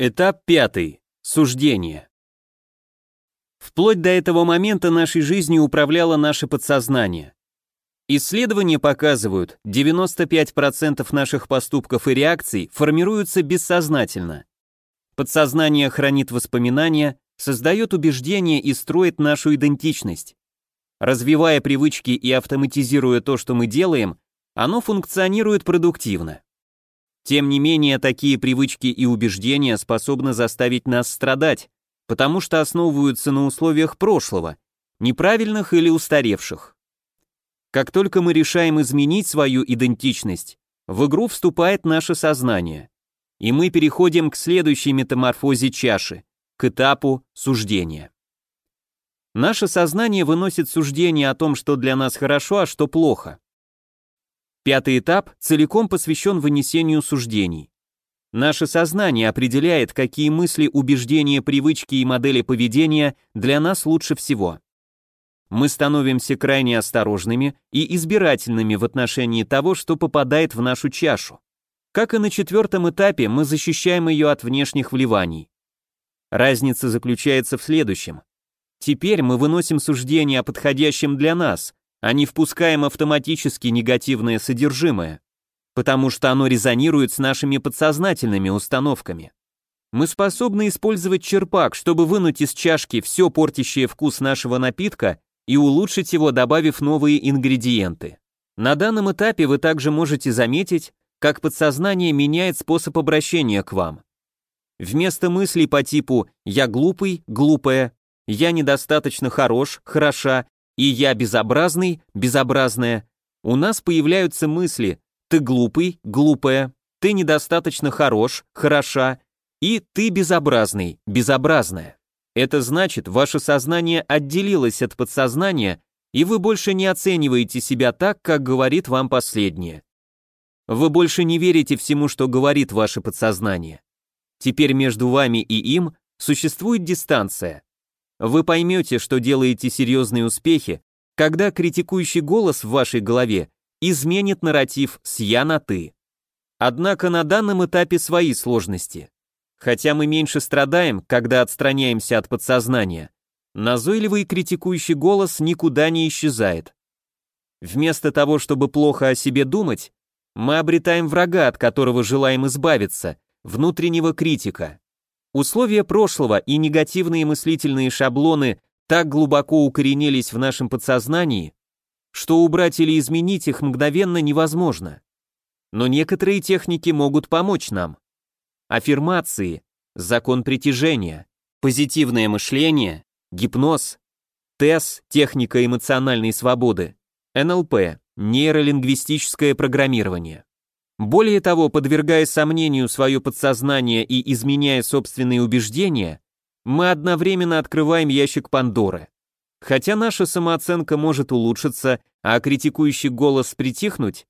Этап пятый. Суждение. Вплоть до этого момента нашей жизнью управляло наше подсознание. Исследования показывают, 95% наших поступков и реакций формируются бессознательно. Подсознание хранит воспоминания, создает убеждения и строит нашу идентичность. Развивая привычки и автоматизируя то, что мы делаем, оно функционирует продуктивно. Тем не менее, такие привычки и убеждения способны заставить нас страдать, потому что основываются на условиях прошлого, неправильных или устаревших. Как только мы решаем изменить свою идентичность, в игру вступает наше сознание, и мы переходим к следующей метаморфозе чаши, к этапу суждения. Наше сознание выносит суждение о том, что для нас хорошо, а что плохо. Пятый этап целиком посвящен вынесению суждений. Наше сознание определяет, какие мысли, убеждения, привычки и модели поведения для нас лучше всего. Мы становимся крайне осторожными и избирательными в отношении того, что попадает в нашу чашу. Как и на четвертом этапе, мы защищаем ее от внешних вливаний. Разница заключается в следующем. Теперь мы выносим суждение о подходящем для нас, а не впускаем автоматически негативное содержимое, потому что оно резонирует с нашими подсознательными установками. Мы способны использовать черпак, чтобы вынуть из чашки все портящее вкус нашего напитка и улучшить его, добавив новые ингредиенты. На данном этапе вы также можете заметить, как подсознание меняет способ обращения к вам. Вместо мыслей по типу «я глупый», «глупая», «я недостаточно хорош», «хороша» и я безобразный, безобразная, у нас появляются мысли «ты глупый, глупая», «ты недостаточно хорош, хороша» и «ты безобразный, безобразная». Это значит, ваше сознание отделилось от подсознания, и вы больше не оцениваете себя так, как говорит вам последнее. Вы больше не верите всему, что говорит ваше подсознание. Теперь между вами и им существует дистанция. Вы поймете, что делаете серьезные успехи, когда критикующий голос в вашей голове изменит нарратив с «я» на «ты». Однако на данном этапе свои сложности. Хотя мы меньше страдаем, когда отстраняемся от подсознания, назойливый критикующий голос никуда не исчезает. Вместо того, чтобы плохо о себе думать, мы обретаем врага, от которого желаем избавиться, внутреннего критика. Условия прошлого и негативные мыслительные шаблоны так глубоко укоренились в нашем подсознании, что убрать или изменить их мгновенно невозможно. Но некоторые техники могут помочь нам. Аффирмации, закон притяжения, позитивное мышление, гипноз, ТЭС, техника эмоциональной свободы, НЛП, нейролингвистическое программирование. Более того, подвергая сомнению свое подсознание и изменяя собственные убеждения, мы одновременно открываем ящик Пандоры. Хотя наша самооценка может улучшиться, а критикующий голос притихнуть,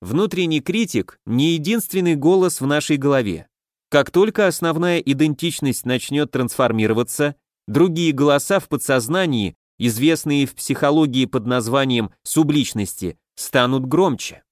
внутренний критик не единственный голос в нашей голове. Как только основная идентичность начнет трансформироваться, другие голоса в подсознании, известные в психологии под названием субличности, станут громче.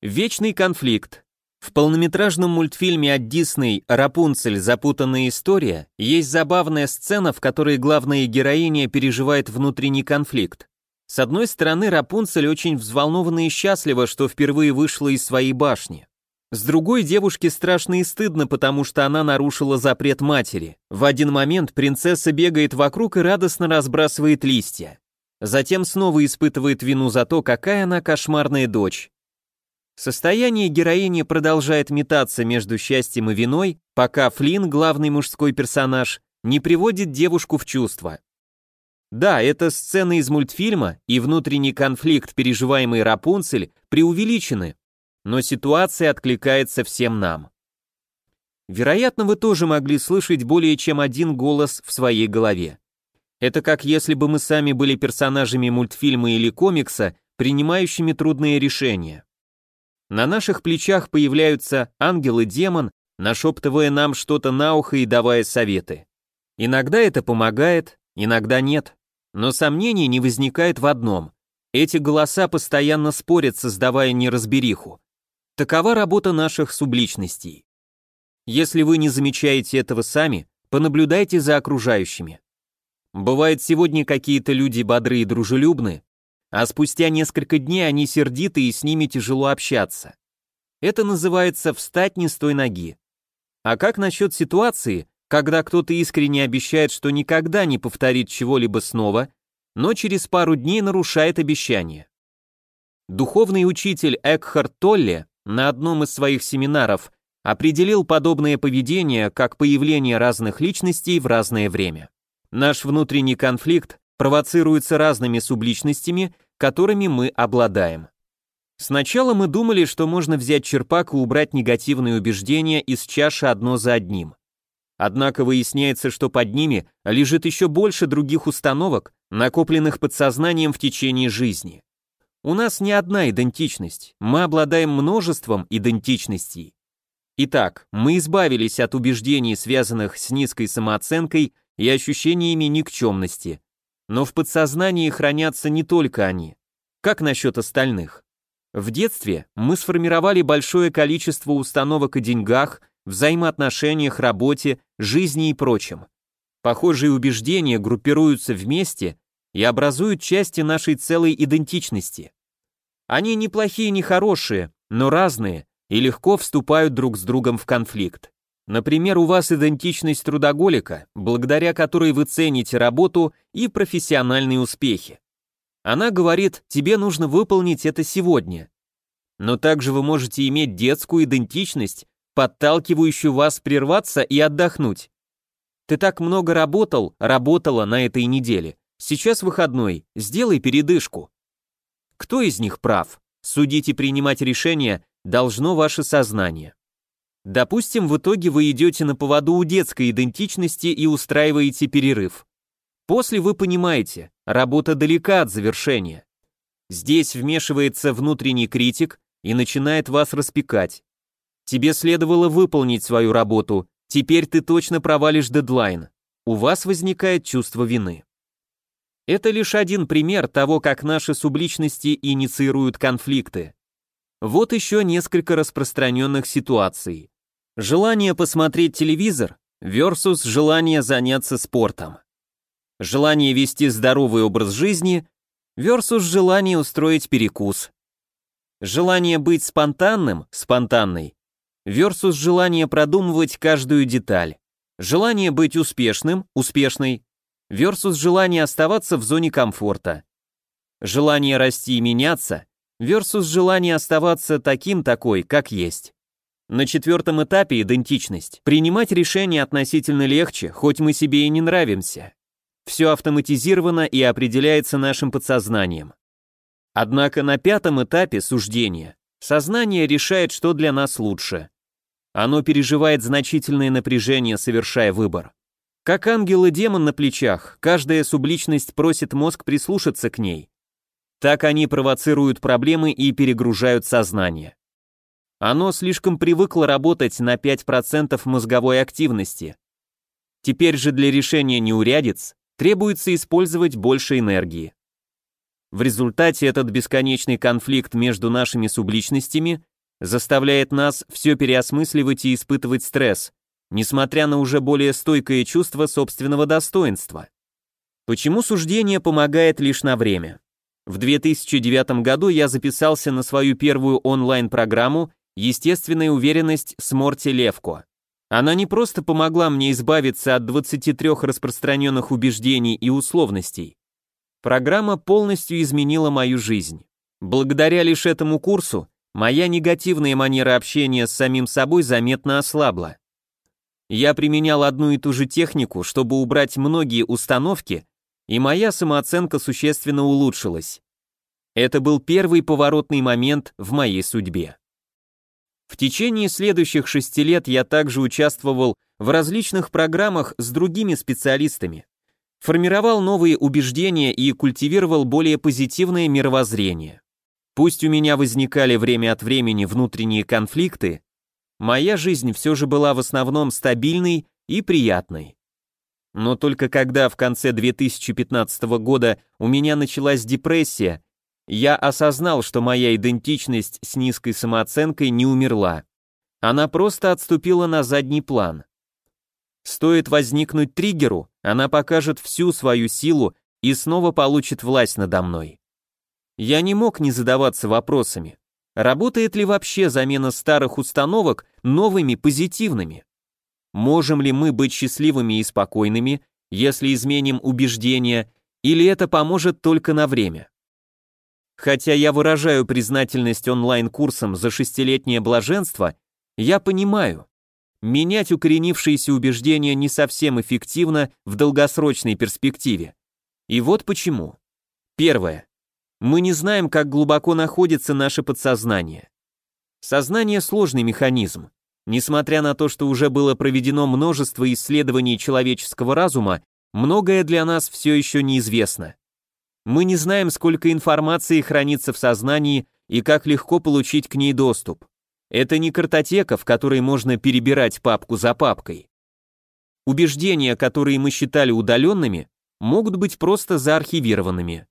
Вечный конфликт. В полнометражном мультфильме от Дисней «Рапунцель. Запутанная история» есть забавная сцена, в которой главная героиня переживает внутренний конфликт. С одной стороны, Рапунцель очень взволнована и счастлива, что впервые вышла из своей башни. С другой, девушке страшно и стыдно, потому что она нарушила запрет матери. В один момент принцесса бегает вокруг и радостно разбрасывает листья. Затем снова испытывает вину за то, какая она кошмарная дочь. Состояние героини продолжает метаться между счастьем и виной, пока Флинн, главный мужской персонаж, не приводит девушку в чувство. Да, это сцена из мультфильма, и внутренний конфликт, переживаемый Рапунцель, преувеличены, но ситуация откликается всем нам. Вероятно, вы тоже могли слышать более чем один голос в своей голове. Это как если бы мы сами были персонажами мультфильма или комикса, принимающими трудные решения. На наших плечах появляются ангел и демон, нашептывая нам что-то на ухо и давая советы. Иногда это помогает, иногда нет. Но сомнений не возникает в одном. Эти голоса постоянно спорят, создавая неразбериху. Такова работа наших субличностей. Если вы не замечаете этого сами, понаблюдайте за окружающими. Бывает, сегодня какие-то люди бодрые и дружелюбны, а спустя несколько дней они сердиты и с ними тяжело общаться. Это называется «встать не с той ноги». А как насчет ситуации, когда кто-то искренне обещает, что никогда не повторит чего-либо снова, но через пару дней нарушает обещание? Духовный учитель Экхард Толле на одном из своих семинаров определил подобное поведение как появление разных личностей в разное время. Наш внутренний конфликт провоцируется разными субличностями, которыми мы обладаем. Сначала мы думали, что можно взять черпак и убрать негативные убеждения из чаши одно за одним. Однако выясняется, что под ними лежит еще больше других установок, накопленных подсознанием в течение жизни. У нас не одна идентичность, мы обладаем множеством идентичностей. Итак, мы избавились от убеждений, связанных с низкой самооценкой и ощущениями никчемности, но в подсознании хранятся не только они. Как насчет остальных? В детстве мы сформировали большое количество установок о деньгах, взаимоотношениях, работе, жизни и прочем. Похожие убеждения группируются вместе и образуют части нашей целой идентичности. Они не плохие, не хорошие, но разные и легко вступают друг с другом в конфликт. Например, у вас идентичность трудоголика, благодаря которой вы цените работу и профессиональные успехи. Она говорит, тебе нужно выполнить это сегодня. Но также вы можете иметь детскую идентичность, подталкивающую вас прерваться и отдохнуть. Ты так много работал, работала на этой неделе. Сейчас выходной, сделай передышку. Кто из них прав? Судить и принимать решения должно ваше сознание. Допустим, в итоге вы идете на поводу у детской идентичности и устраиваете перерыв. После вы понимаете, работа далека от завершения. Здесь вмешивается внутренний критик и начинает вас распекать. Тебе следовало выполнить свою работу, теперь ты точно провалишь дедлайн. У вас возникает чувство вины. Это лишь один пример того, как наши субличности инициируют конфликты. Вот еще несколько распространенных ситуаций. Желание посмотреть телевизор versus желание заняться спортом. Желание вести здоровый образ жизни versus желание устроить перекус. Желание быть спонтанным, спонтанной, versus желание продумывать каждую деталь. Желание быть успешным, успешной, versus желание оставаться в зоне комфорта. Желание расти и меняться versus желание оставаться таким такой, как есть. На четвертом этапе идентичность. Принимать решения относительно легче, хоть мы себе и не нравимся. Все автоматизировано и определяется нашим подсознанием. Однако на пятом этапе суждения сознание решает, что для нас лучше. Оно переживает значительное напряжение, совершая выбор. Как ангел и демон на плечах, каждая субличность просит мозг прислушаться к ней. Так они провоцируют проблемы и перегружают сознание. Оно слишком привыкло работать на 5% мозговой активности. Теперь же для решения неурядиц требуется использовать больше энергии. В результате этот бесконечный конфликт между нашими субличностями заставляет нас все переосмысливать и испытывать стресс, несмотря на уже более стойкое чувство собственного достоинства. Почему суждение помогает лишь на время? В 2009 году я записался на свою первую онлайн-программу «Естественная уверенность» с Морти Левко. Она не просто помогла мне избавиться от 23 распространенных убеждений и условностей. Программа полностью изменила мою жизнь. Благодаря лишь этому курсу моя негативная манера общения с самим собой заметно ослабла. Я применял одну и ту же технику, чтобы убрать многие установки, и моя самооценка существенно улучшилась. Это был первый поворотный момент в моей судьбе. В течение следующих шести лет я также участвовал в различных программах с другими специалистами, формировал новые убеждения и культивировал более позитивное мировоззрение. Пусть у меня возникали время от времени внутренние конфликты, моя жизнь все же была в основном стабильной и приятной. Но только когда в конце 2015 года у меня началась депрессия, я осознал, что моя идентичность с низкой самооценкой не умерла. она просто отступила на задний план. Стоит возникнуть триггеру, она покажет всю свою силу и снова получит власть надо мной. Я не мог не задаваться вопросами. Работает ли вообще замена старых установок новыми позитивными? Можем ли мы быть счастливыми и спокойными, если изменим убеждения, или это поможет только на время? Хотя я выражаю признательность онлайн-курсам за шестилетнее блаженство, я понимаю, менять укоренившиеся убеждения не совсем эффективно в долгосрочной перспективе. И вот почему. Первое. Мы не знаем, как глубоко находится наше подсознание. Сознание – сложный механизм. Несмотря на то, что уже было проведено множество исследований человеческого разума, многое для нас все еще неизвестно. Мы не знаем, сколько информации хранится в сознании и как легко получить к ней доступ. Это не картотека, в которой можно перебирать папку за папкой. Убеждения, которые мы считали удаленными, могут быть просто заархивированными.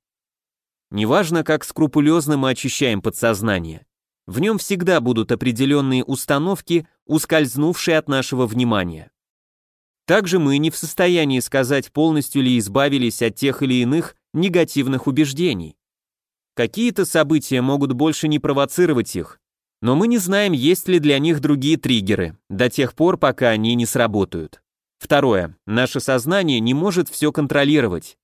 Неважно, как скрупулезно мы очищаем подсознание, в нем всегда будут определенные установки, ускользнувшие от нашего внимания. Также мы не в состоянии сказать, полностью ли избавились от тех или иных негативных убеждений. Какие-то события могут больше не провоцировать их, но мы не знаем, есть ли для них другие триггеры, до тех пор, пока они не сработают. Второе. Наше сознание не может все контролировать.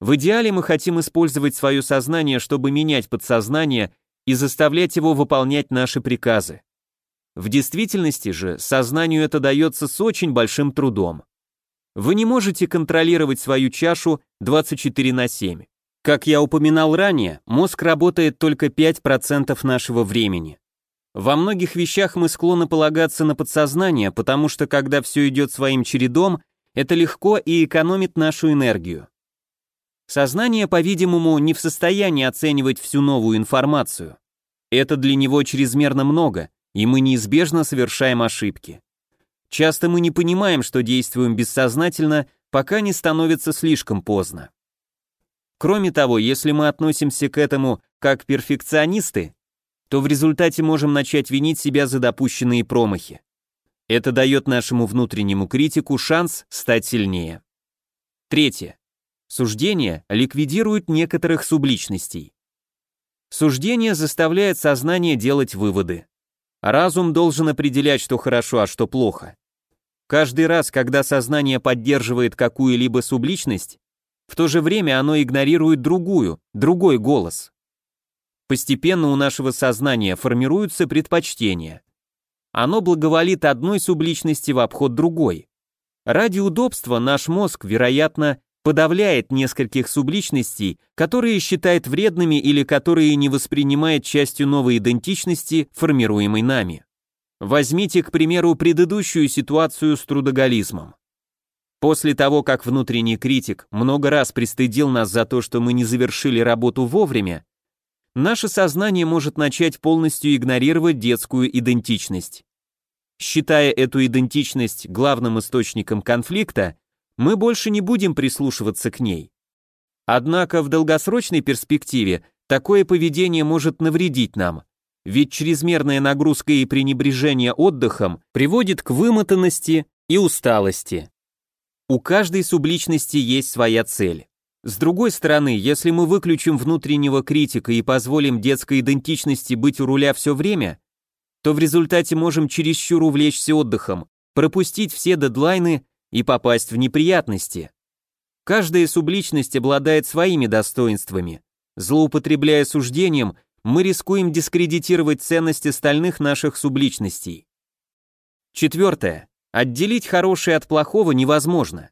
В идеале мы хотим использовать свое сознание, чтобы менять подсознание и заставлять его выполнять наши приказы. В действительности же сознанию это дается с очень большим трудом. Вы не можете контролировать свою чашу 24 на 7. Как я упоминал ранее, мозг работает только 5% нашего времени. Во многих вещах мы склонны полагаться на подсознание, потому что когда все идет своим чередом, это легко и экономит нашу энергию. Сознание, по-видимому, не в состоянии оценивать всю новую информацию. Это для него чрезмерно много, и мы неизбежно совершаем ошибки. Часто мы не понимаем, что действуем бессознательно, пока не становится слишком поздно. Кроме того, если мы относимся к этому как перфекционисты, то в результате можем начать винить себя за допущенные промахи. Это дает нашему внутреннему критику шанс стать сильнее. Третье. Суждение ликвидирует некоторых субличностей. Суждение заставляет сознание делать выводы. Разум должен определять, что хорошо, а что плохо. Каждый раз, когда сознание поддерживает какую-либо субличность, в то же время оно игнорирует другую, другой голос. Постепенно у нашего сознания формируются предпочтения. Оно благоволит одной субличности в обход другой. Ради удобства наш мозг, вероятно, подавляет нескольких субличностей, которые считает вредными или которые не воспринимает частью новой идентичности, формируемой нами. Возьмите, к примеру, предыдущую ситуацию с трудоголизмом. После того, как внутренний критик много раз пристыдил нас за то, что мы не завершили работу вовремя, наше сознание может начать полностью игнорировать детскую идентичность. Считая эту идентичность главным источником конфликта, мы больше не будем прислушиваться к ней. Однако в долгосрочной перспективе такое поведение может навредить нам, ведь чрезмерная нагрузка и пренебрежение отдыхом приводит к вымотанности и усталости. У каждой субличности есть своя цель. С другой стороны, если мы выключим внутреннего критика и позволим детской идентичности быть у руля все время, то в результате можем чересчур увлечься отдыхом, пропустить все дедлайны и попасть в неприятности. Каждая субличность обладает своими достоинствами. Злоупотребляя суждением, мы рискуем дискредитировать ценность остальных наших субличностей. Четвертое. Отделить хорошее от плохого невозможно.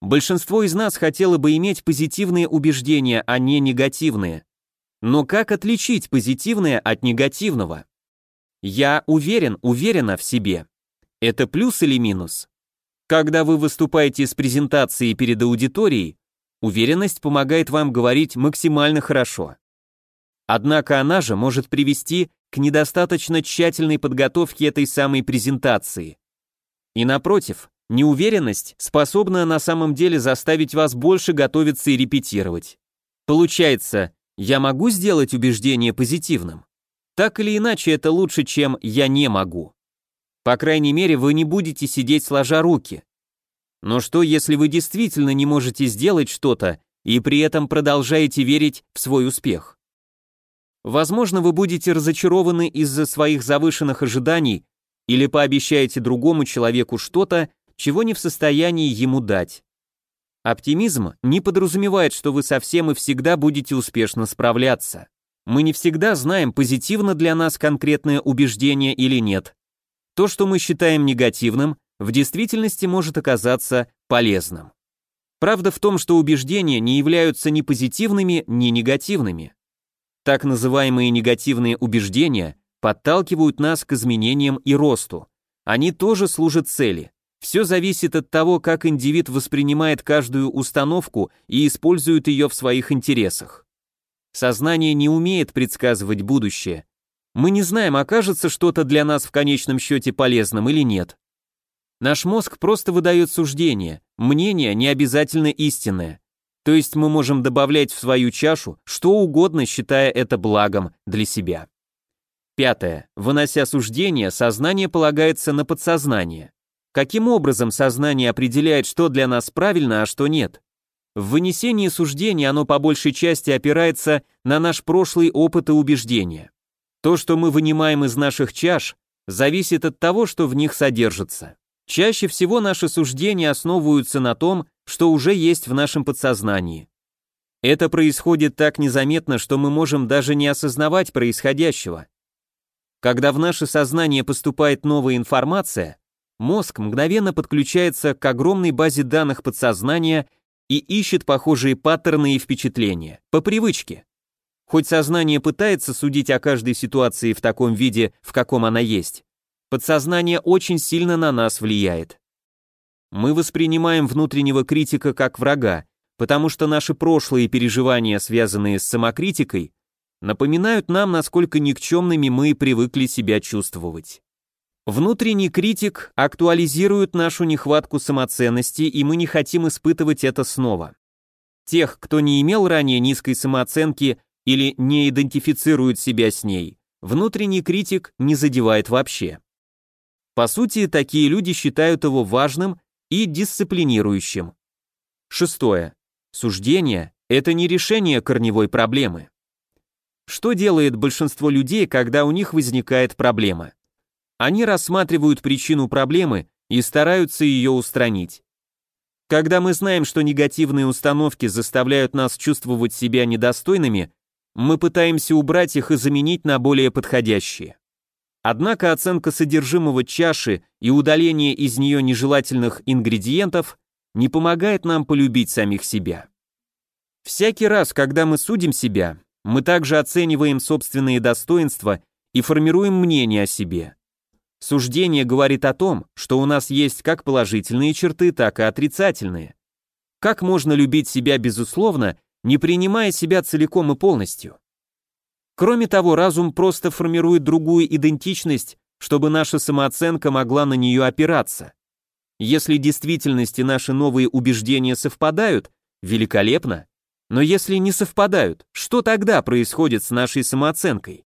Большинство из нас хотело бы иметь позитивные убеждения, а не негативные. Но как отличить позитивное от негативного? Я уверен, уверена в себе. Это плюс или минус? Когда вы выступаете с презентацией перед аудиторией, уверенность помогает вам говорить максимально хорошо. Однако она же может привести к недостаточно тщательной подготовке этой самой презентации. И напротив, неуверенность способна на самом деле заставить вас больше готовиться и репетировать. Получается, я могу сделать убеждение позитивным? Так или иначе, это лучше, чем я не могу. По крайней мере, вы не будете сидеть сложа руки. Но что, если вы действительно не можете сделать что-то и при этом продолжаете верить в свой успех? Возможно, вы будете разочарованы из-за своих завышенных ожиданий или пообещаете другому человеку что-то, чего не в состоянии ему дать. Оптимизм не подразумевает, что вы совсем и всегда будете успешно справляться. Мы не всегда знаем, позитивно для нас конкретное убеждение или нет. То, что мы считаем негативным, в действительности может оказаться полезным. Правда в том, что убеждения не являются ни позитивными, ни негативными. Так называемые негативные убеждения подталкивают нас к изменениям и росту. Они тоже служат цели. Все зависит от того, как индивид воспринимает каждую установку и использует ее в своих интересах. Сознание не умеет предсказывать будущее. Мы не знаем, окажется что-то для нас в конечном счете полезным или нет. Наш мозг просто выдает суждение, мнение не обязательно истинное. То есть мы можем добавлять в свою чашу что угодно, считая это благом для себя. Пятое. Вынося суждение, сознание полагается на подсознание. Каким образом сознание определяет, что для нас правильно, а что нет? В вынесении суждений оно по большей части опирается на наш прошлый опыт и убеждения. То, что мы вынимаем из наших чаш, зависит от того, что в них содержится. Чаще всего наши суждения основываются на том, что уже есть в нашем подсознании. Это происходит так незаметно, что мы можем даже не осознавать происходящего. Когда в наше сознание поступает новая информация, мозг мгновенно подключается к огромной базе данных подсознания и ищет похожие паттерны и впечатления, по привычке. Хоть сознание пытается судить о каждой ситуации в таком виде, в каком она есть, подсознание очень сильно на нас влияет. Мы воспринимаем внутреннего критика как врага, потому что наши прошлые переживания, связанные с самокритикой, напоминают нам, насколько никчемными мы привыкли себя чувствовать. Внутренний критик актуализирует нашу нехватку самоценности, и мы не хотим испытывать это снова. Тех, кто не имел ранее низкой самооценки или не идентифицирует себя с ней, внутренний критик не задевает вообще. По сути, такие люди считают его важным и дисциплинирующим. Шестое. Суждение – это не решение корневой проблемы. Что делает большинство людей, когда у них возникает проблема? Они рассматривают причину проблемы и стараются ее устранить. Когда мы знаем, что негативные установки заставляют нас чувствовать себя недостойными, мы пытаемся убрать их и заменить на более подходящие. Однако оценка содержимого чаши и удаление из нее нежелательных ингредиентов не помогает нам полюбить самих себя. Всякий раз, когда мы судим себя, мы также оцениваем собственные достоинства и формируем мнение о себе. Суждение говорит о том, что у нас есть как положительные черты, так и отрицательные. Как можно любить себя безусловно, не принимая себя целиком и полностью? Кроме того, разум просто формирует другую идентичность, чтобы наша самооценка могла на нее опираться. Если действительности наши новые убеждения совпадают, великолепно. Но если не совпадают, что тогда происходит с нашей самооценкой?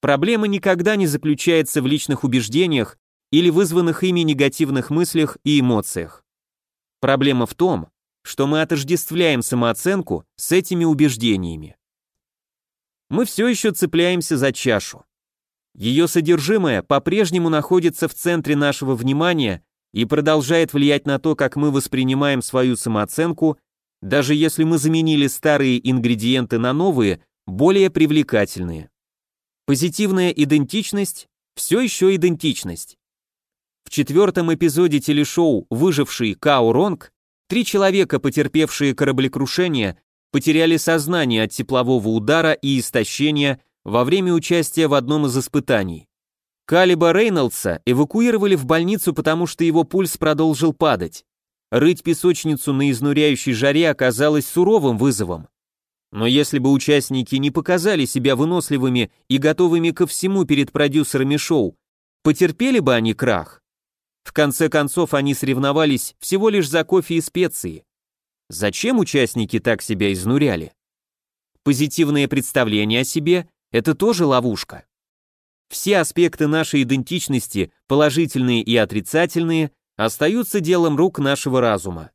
Проблема никогда не заключается в личных убеждениях или вызванных ими негативных мыслях и эмоциях. Проблема в том, что мы отождествляем самооценку с этими убеждениями. Мы все еще цепляемся за чашу. Ее содержимое по-прежнему находится в центре нашего внимания и продолжает влиять на то, как мы воспринимаем свою самооценку, даже если мы заменили старые ингредиенты на новые, более привлекательные. Позитивная идентичность все еще идентичность. В четвертом эпизоде телешоу «Выживший Као Ронг» три человека, потерпевшие кораблекрушение, потеряли сознание от теплового удара и истощения во время участия в одном из испытаний. Калиба Рейнольдса эвакуировали в больницу, потому что его пульс продолжил падать. Рыть песочницу на изнуряющей жаре оказалось суровым вызовом. Но если бы участники не показали себя выносливыми и готовыми ко всему перед продюсерами шоу, потерпели бы они крах. В конце концов, они соревновались всего лишь за кофе и специи. Зачем участники так себя изнуряли? Позитивное представление о себе – это тоже ловушка. Все аспекты нашей идентичности, положительные и отрицательные, остаются делом рук нашего разума.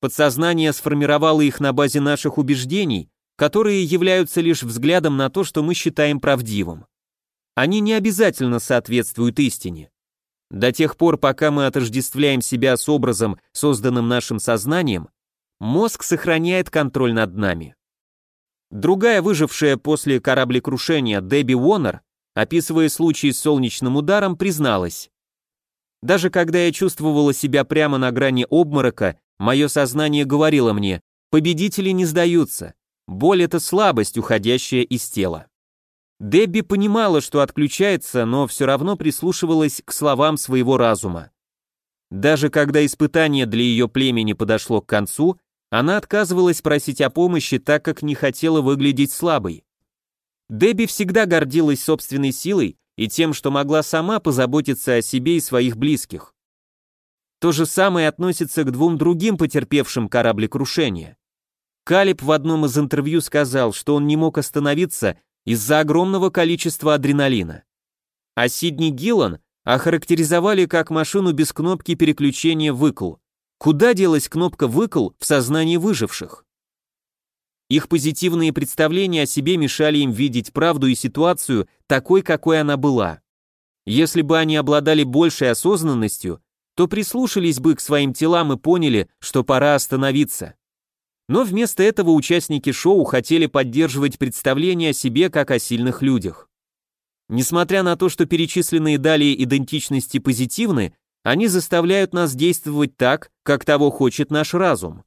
Подсознание сформировало их на базе наших убеждений, которые являются лишь взглядом на то, что мы считаем правдивым. Они не обязательно соответствуют истине. До тех пор, пока мы отождествляем себя с образом, созданным нашим сознанием, мозг сохраняет контроль над нами. Другая выжившая после кораблекрушения Дебби Уоннер, описывая случай с солнечным ударом, призналась. Даже когда я чувствовала себя прямо на грани обморока, мое сознание говорило мне, победители не сдаются, боль — это слабость, уходящая из тела. Дебби понимала, что отключается, но все равно прислушивалась к словам своего разума. Даже когда испытание для ее племени подошло к концу, она отказывалась просить о помощи, так как не хотела выглядеть слабой. Дебби всегда гордилась собственной силой и тем, что могла сама позаботиться о себе и своих близких. То же самое относится к двум другим потерпевшим кораблекрушение. Калиб в одном из интервью сказал, что он не мог остановиться из-за огромного количества адреналина. А Сидни Гиллан охарактеризовали как машину без кнопки переключения выкл. Куда делась кнопка выкл в сознании выживших? Их позитивные представления о себе мешали им видеть правду и ситуацию такой, какой она была. Если бы они обладали большей осознанностью, то прислушались бы к своим телам и поняли, что пора остановиться. Но вместо этого участники шоу хотели поддерживать представление о себе как о сильных людях. Несмотря на то, что перечисленные далее идентичности позитивны, они заставляют нас действовать так, как того хочет наш разум.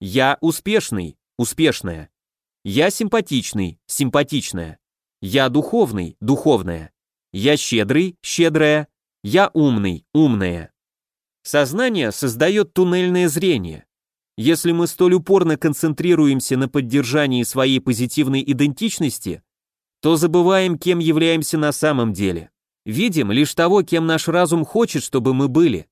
Я успешный, успешная. Я симпатичный, симпатичная. Я духовный, духовная. Я щедрый, щедрая. Я умный, умная. Сознание создает туннельное зрение. Если мы столь упорно концентрируемся на поддержании своей позитивной идентичности, то забываем, кем являемся на самом деле. Видим лишь того, кем наш разум хочет, чтобы мы были.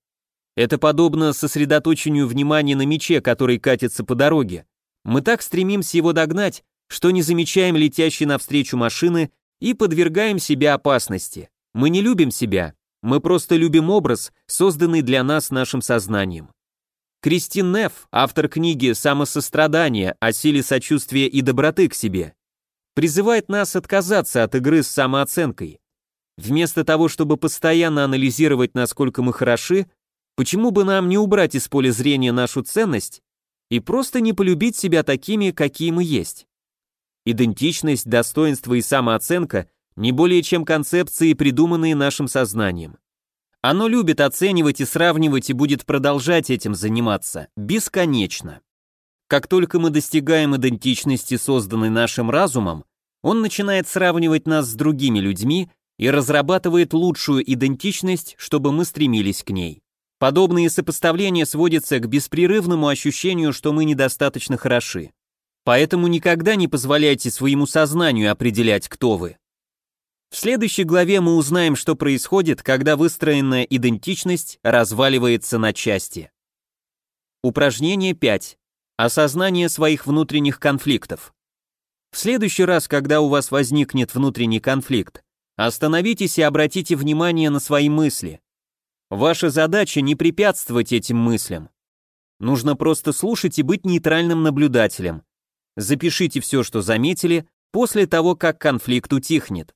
Это подобно сосредоточению внимания на мече, который катится по дороге. Мы так стремимся его догнать, что не замечаем летящей навстречу машины и подвергаем себя опасности. Мы не любим себя, мы просто любим образ, созданный для нас нашим сознанием. Кристин Неф, автор книги «Самосострадание. О силе сочувствия и доброты к себе», призывает нас отказаться от игры с самооценкой. Вместо того, чтобы постоянно анализировать, насколько мы хороши, почему бы нам не убрать из поля зрения нашу ценность и просто не полюбить себя такими, какие мы есть? Идентичность, достоинство и самооценка не более чем концепции, придуманные нашим сознанием. Оно любит оценивать и сравнивать и будет продолжать этим заниматься бесконечно. Как только мы достигаем идентичности, созданной нашим разумом, он начинает сравнивать нас с другими людьми и разрабатывает лучшую идентичность, чтобы мы стремились к ней. Подобные сопоставления сводятся к беспрерывному ощущению, что мы недостаточно хороши. Поэтому никогда не позволяйте своему сознанию определять, кто вы. В следующей главе мы узнаем, что происходит, когда выстроенная идентичность разваливается на части. Упражнение 5. Осознание своих внутренних конфликтов. В следующий раз, когда у вас возникнет внутренний конфликт, остановитесь и обратите внимание на свои мысли. Ваша задача не препятствовать этим мыслям. Нужно просто слушать и быть нейтральным наблюдателем. Запишите все, что заметили, после того, как конфликт утихнет.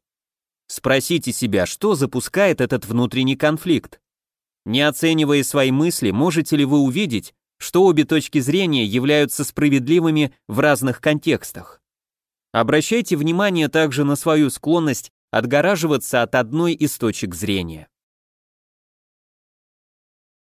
Спросите себя, что запускает этот внутренний конфликт. Не оценивая свои мысли, можете ли вы увидеть, что обе точки зрения являются справедливыми в разных контекстах. Обращайте внимание также на свою склонность отгораживаться от одной из точек зрения.